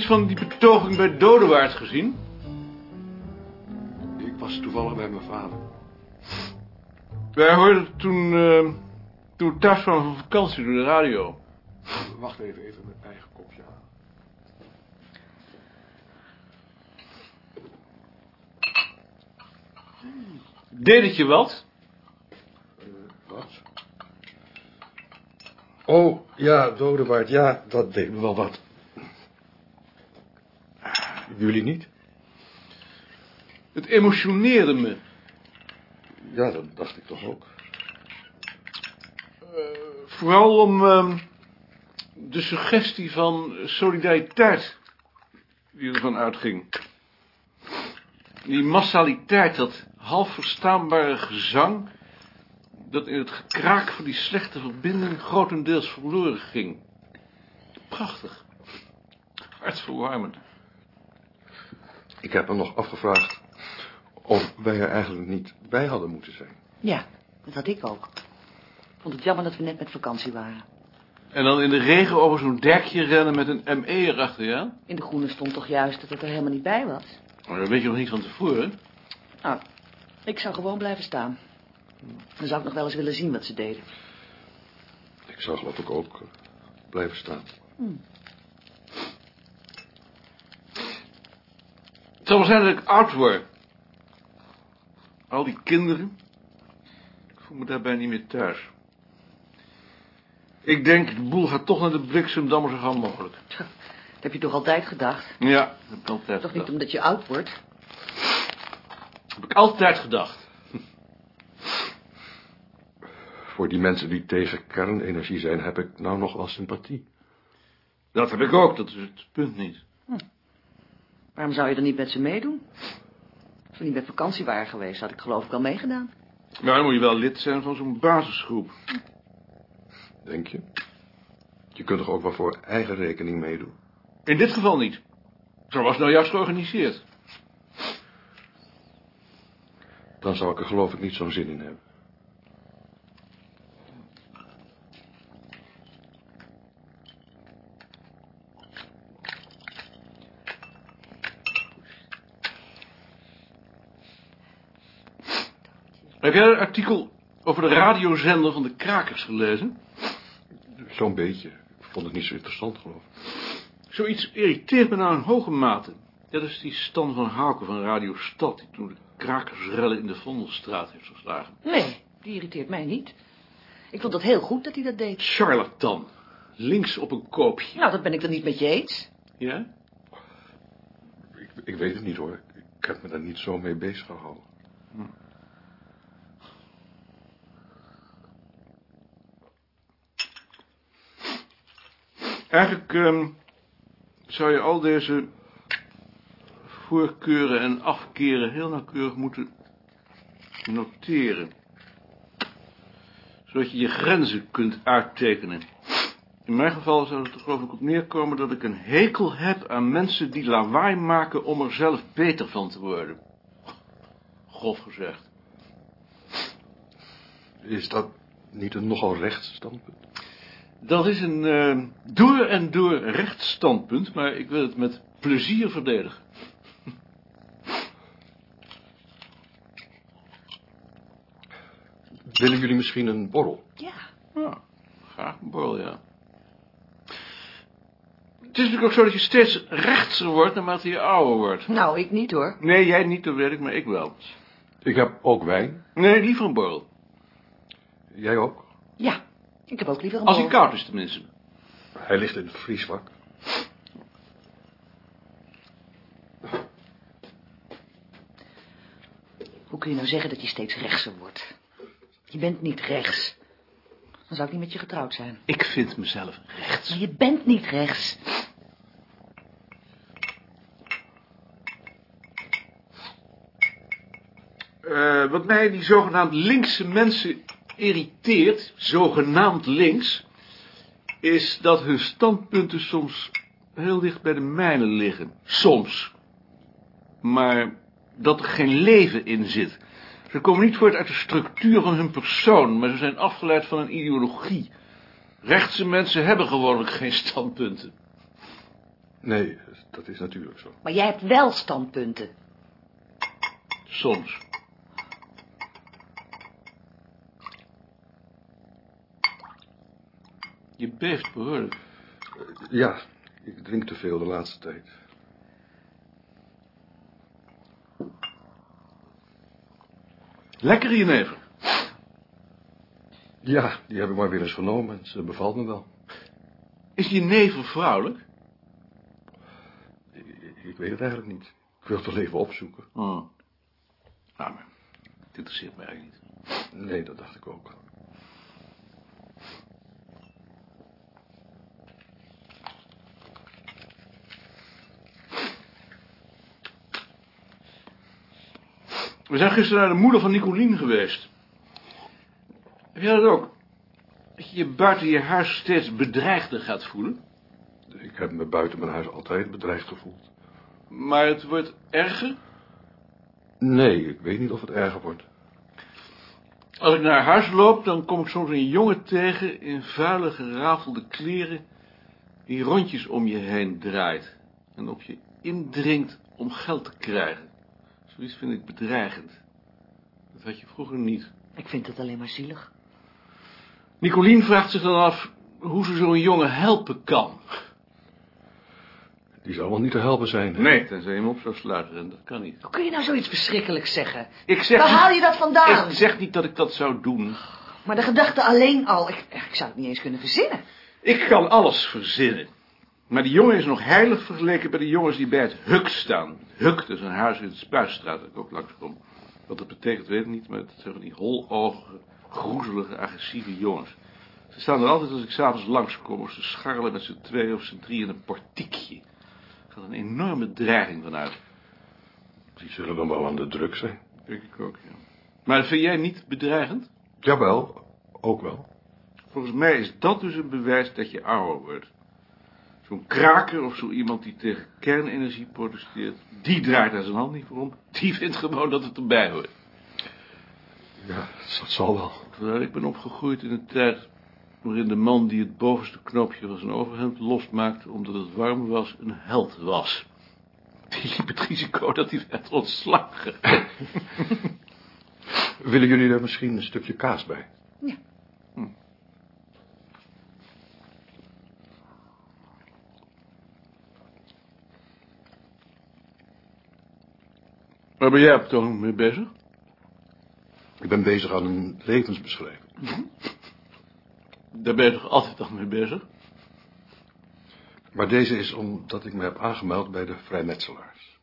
iets van die betoging bij Dodewaard gezien? Ik was toevallig bij mijn vader. Wij hoorden toen, eh, toen thuis van vakantie door de radio. Wacht even, even mijn eigen kopje aan. Deed het je wat? Wat? Oh, ja, Dodewaard, ja, dat deed me wel wat. Jullie niet? Het emotioneerde me. Ja, dat dacht ik toch ook. Vooral om ehm, de suggestie van solidariteit die ervan uitging. Die massaliteit, dat half verstaanbare gezang... dat in het gekraak van die slechte verbinding grotendeels verloren ging. Prachtig. Hartverwarmend. Ik heb me nog afgevraagd of wij er eigenlijk niet bij hadden moeten zijn. Ja, dat had ik ook. Ik vond het jammer dat we net met vakantie waren. En dan in de regen over zo'n dekje rennen met een ME erachter, ja? In de groene stond toch juist dat het er helemaal niet bij was? Maar dat weet je nog niet van tevoren. Nou, ik zou gewoon blijven staan. Dan zou ik nog wel eens willen zien wat ze deden. Ik zou geloof ik ook eh, blijven staan. Het zal wel zijn dat ik oud word. Al die kinderen. Ik voel me daarbij niet meer thuis. Ik denk, de boel gaat toch naar de bliksemdammer zo gauw mogelijk. Dat heb je toch altijd gedacht? Ja, dat heb ik altijd Toch niet omdat je oud wordt? heb ik altijd gedacht. Voor die mensen die tegen kernenergie zijn, heb ik nou nog wel sympathie. Dat heb ik ook, dat is het punt niet. Waarom zou je dan niet met ze meedoen? Als we niet met vakantie waren geweest, had ik geloof ik wel meegedaan. Maar dan moet je wel lid zijn van zo'n basisgroep. Denk je? Je kunt toch ook wel voor eigen rekening meedoen? In dit geval niet. Zo was het nou juist georganiseerd. Dan zou ik er geloof ik niet zo'n zin in hebben. Heb jij het artikel over de radiozender van de krakers gelezen? Zo'n beetje. Ik vond het niet zo interessant, geloof ik. Zoiets irriteert me nou in hoge mate. Dat is die Stan van Hauken van Radio Stad... die toen de krakersrellen in de Vondelstraat heeft verslagen. Nee, die irriteert mij niet. Ik vond het heel goed dat hij dat deed. Charlatan. Links op een koopje. Nou, dat ben ik dan niet met je eens. Ja? Ik, ik weet het niet hoor. Ik heb me daar niet zo mee bezig gehouden. Eigenlijk ehm, zou je al deze voorkeuren en afkeren heel nauwkeurig moeten noteren. Zodat je je grenzen kunt uittekenen. In mijn geval zou het er geloof ik op neerkomen dat ik een hekel heb aan mensen die lawaai maken om er zelf beter van te worden. Grof gezegd. Is dat niet een nogal rechts standpunt? Dat is een eh, door en door rechtsstandpunt, maar ik wil het met plezier verdedigen. Willen jullie misschien een borrel? Ja. Ja, graag een borrel, ja. Het is natuurlijk ook zo dat je steeds rechtser wordt naarmate je ouder wordt. Nou, ik niet hoor. Nee, jij niet, dat weet ik, maar ik wel. Ik heb ook wijn. Nee, liever een borrel. Jij ook? Ik heb ook liever een Als hij koud is tenminste. Hij ligt in het vriesvak. Hoe kun je nou zeggen dat je steeds rechtser wordt? Je bent niet rechts. Dan zou ik niet met je getrouwd zijn. Ik vind mezelf rechts. Maar je bent niet rechts. Eh, wat mij die zogenaamd linkse mensen irriteert, zogenaamd links, is dat hun standpunten soms heel dicht bij de mijne liggen. Soms. Maar dat er geen leven in zit. Ze komen niet voort uit de structuur van hun persoon, maar ze zijn afgeleid van een ideologie. Rechtse mensen hebben gewoonlijk geen standpunten. Nee, dat is natuurlijk zo. Maar jij hebt wel standpunten. Soms. Je beeft behoorlijk. Ja, ik drink te veel de laatste tijd. Lekker jenever. Ja, die heb ik maar weer eens genomen en ze bevalt me wel. Is jenever vrouwelijk? Ik, ik weet het eigenlijk niet. Ik wil het toch even opzoeken. Oh. Nou, maar het interesseert mij eigenlijk niet. Nee, dat dacht ik ook. We zijn gisteren naar de moeder van Nicolien geweest. Heb jij dat ook? Dat je je buiten je huis steeds bedreigder gaat voelen? Ik heb me buiten mijn huis altijd bedreigd gevoeld. Maar het wordt erger? Nee, ik weet niet of het erger wordt. Als ik naar huis loop, dan kom ik soms een jongen tegen in vuile, gerafelde kleren, die rondjes om je heen draait en op je indringt om geld te krijgen. Zoiets vind ik bedreigend. Dat had je vroeger niet. Ik vind het alleen maar zielig. Nicolien vraagt zich dan af hoe ze zo'n jongen helpen kan. Die zal wel niet te helpen zijn. hè? Nee, tenzij je hem op zou sluiten, en dat kan niet. Hoe kun je nou zoiets verschrikkelijks zeggen? Ik zeg Waar niet- haal je dat vandaan? Ik zeg niet dat ik dat zou doen. Maar de gedachte alleen al, ik, ik zou het niet eens kunnen verzinnen. Ik kan alles verzinnen. Maar die jongen is nog heilig vergeleken bij de jongens die bij het Huk staan. Huk, dat is een huis in de Spuisstraat, dat ik ook langs kom. Wat dat betekent, weet ik niet, maar het zijn van die holoogige, groezelige, agressieve jongens. Ze staan er altijd als ik s'avonds langskom, of ze scharrelen met z'n twee of z'n drie in een portiekje. Er gaat een enorme dreiging vanuit. Die zullen dan wel aan de druk zijn. Denk ik ook, ja. Maar vind jij niet bedreigend? Jawel, ook wel. Volgens mij is dat dus een bewijs dat je ouder wordt. Zo'n kraker of zo iemand die tegen kernenergie protesteert, die draait daar zijn hand niet voor om. Die vindt gewoon dat het erbij hoort. Ja, dat zal wel. Terwijl ik ben opgegroeid in een tijd waarin de man die het bovenste knoopje van zijn overhemd losmaakte omdat het warm was, een held was. Die liep het risico dat hij werd ontslagen. Willen jullie er misschien een stukje kaas bij? Ja. Waar ben jij op het mee bezig? Ik ben bezig aan een levensbeschrijving. Daar ben je toch altijd al mee bezig? Maar deze is omdat ik me heb aangemeld bij de vrijmetselaars.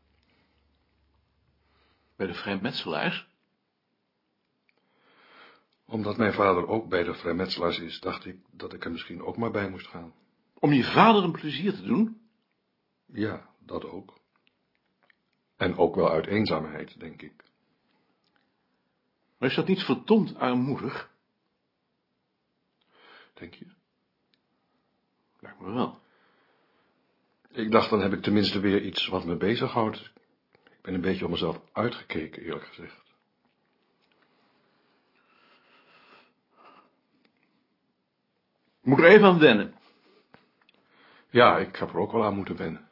Bij de vrijmetselaars? Omdat mijn vader ook bij de vrijmetselaars is, dacht ik dat ik er misschien ook maar bij moest gaan. Om je vader een plezier te doen? Ja, dat ook. En ook wel uit eenzaamheid, denk ik. Maar is dat niet verdomd armoedig? Denk je? Lijkt me wel. Ik dacht, dan heb ik tenminste weer iets wat me bezighoudt. Ik ben een beetje op mezelf uitgekeken, eerlijk gezegd. Moet er even aan wennen. Ja, ik heb er ook wel aan moeten wennen.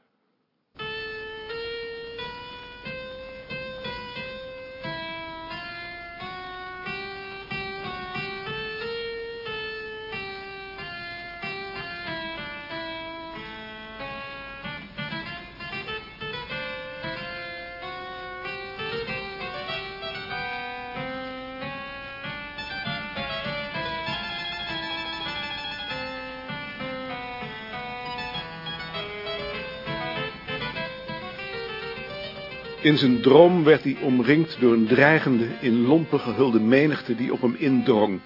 In zijn droom werd hij omringd door een dreigende, in lompen gehulde menigte die op hem indrong.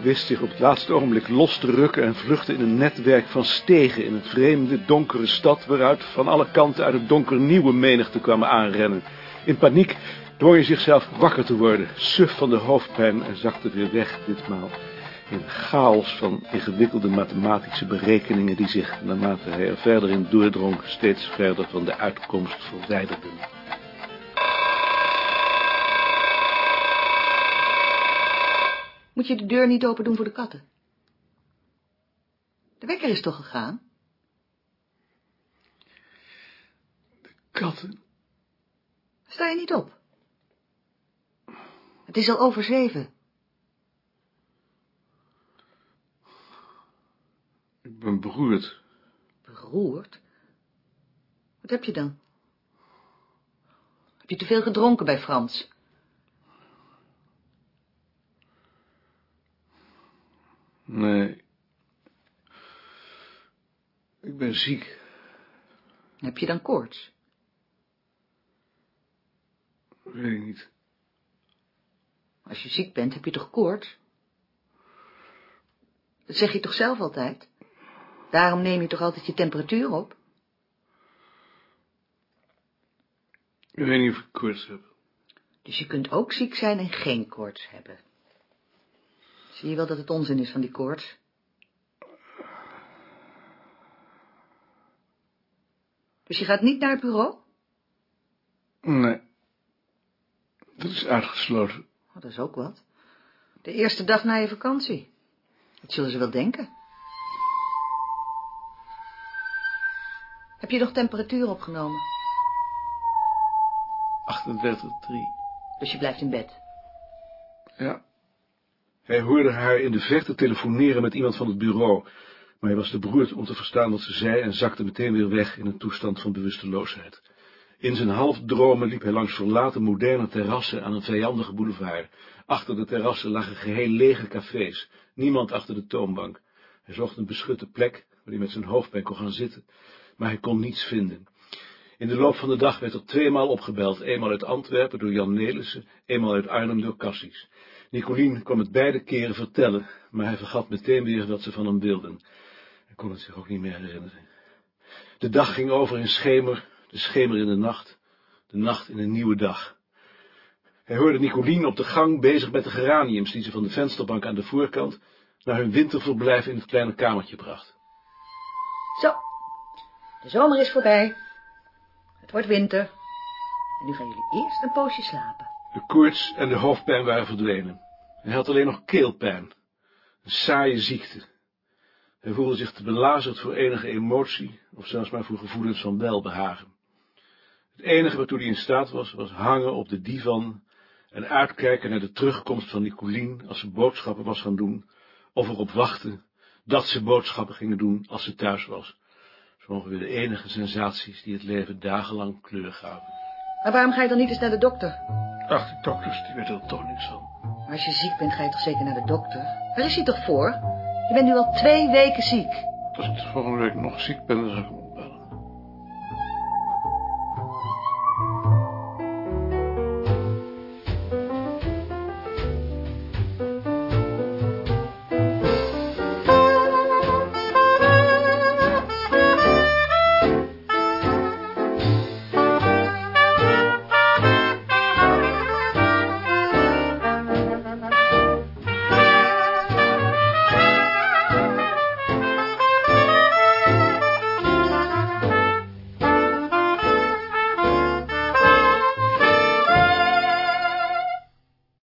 Wist zich op het laatste ogenblik los te rukken en vluchtte in een netwerk van stegen in het vreemde, donkere stad, waaruit van alle kanten uit het donker nieuwe menigte kwamen aanrennen. In paniek dwong hij zichzelf wakker te worden, suf van de hoofdpijn en zakte weer weg, ditmaal in chaos van ingewikkelde mathematische berekeningen die zich, naarmate hij er verder in doordrong, steeds verder van de uitkomst verwijderden. Moet je de deur niet open doen voor de katten? De wekker is toch gegaan? katten. Sta je niet op? Het is al over zeven. Ik ben beroerd. Beroerd? Wat heb je dan? Heb je te veel gedronken bij Frans? Nee. Ik ben ziek. Heb je dan koorts? Weet ik niet. Als je ziek bent, heb je toch koorts? Dat zeg je toch zelf altijd? Daarom neem je toch altijd je temperatuur op? Ik weet niet of ik koorts heb. Dus je kunt ook ziek zijn en geen koorts hebben. Zie je wel dat het onzin is van die koorts? Dus je gaat niet naar het bureau? Nee. Dat is uitgesloten. Oh, dat is ook wat. De eerste dag na je vakantie. Dat zullen ze wel denken. Heb je nog temperatuur opgenomen? 38,3. Dus je blijft in bed. Ja. Hij hoorde haar in de verte telefoneren met iemand van het bureau, maar hij was te beroerd om te verstaan wat ze zei en zakte meteen weer weg in een toestand van bewusteloosheid. In zijn halfdromen liep hij langs verlaten moderne terrassen aan een vijandige boulevard. Achter de terrassen lagen geheel lege cafés, niemand achter de toonbank. Hij zocht een beschutte plek waar hij met zijn hoofdpijn kon gaan zitten, maar hij kon niets vinden. In de loop van de dag werd er tweemaal opgebeld, eenmaal uit Antwerpen door Jan Nelissen, eenmaal uit Arnhem door Cassis. Nicolien kwam het beide keren vertellen, maar hij vergat meteen weer wat ze van hem wilden. Hij kon het zich ook niet meer herinneren. De dag ging over in schemer, de schemer in de nacht, de nacht in een nieuwe dag. Hij hoorde Nicolien op de gang bezig met de geraniums die ze van de vensterbank aan de voorkant naar hun winterverblijf in het kleine kamertje bracht. Zo, de zomer is voorbij. Het wordt winter. En nu gaan jullie eerst een poosje slapen. De koorts en de hoofdpijn waren verdwenen. Hij had alleen nog keelpijn. Een saaie ziekte. Hij voelde zich te belazerd voor enige emotie, of zelfs maar voor gevoelens van welbehagen. Het enige waartoe hij in staat was, was hangen op de divan en uitkijken naar de terugkomst van Nicolien als ze boodschappen was gaan doen, of erop wachten dat ze boodschappen gingen doen als ze thuis was. Zo ongeveer de enige sensaties die het leven dagenlang kleur gaven. Maar waarom ga je dan niet eens naar de dokter? Ach, die dokters, die weten er toch niks van. Maar als je ziek bent, ga je toch zeker naar de dokter? Waar is hij toch voor? Je bent nu al twee weken ziek. Als ik de volgende week nog ziek ben, dan zal ik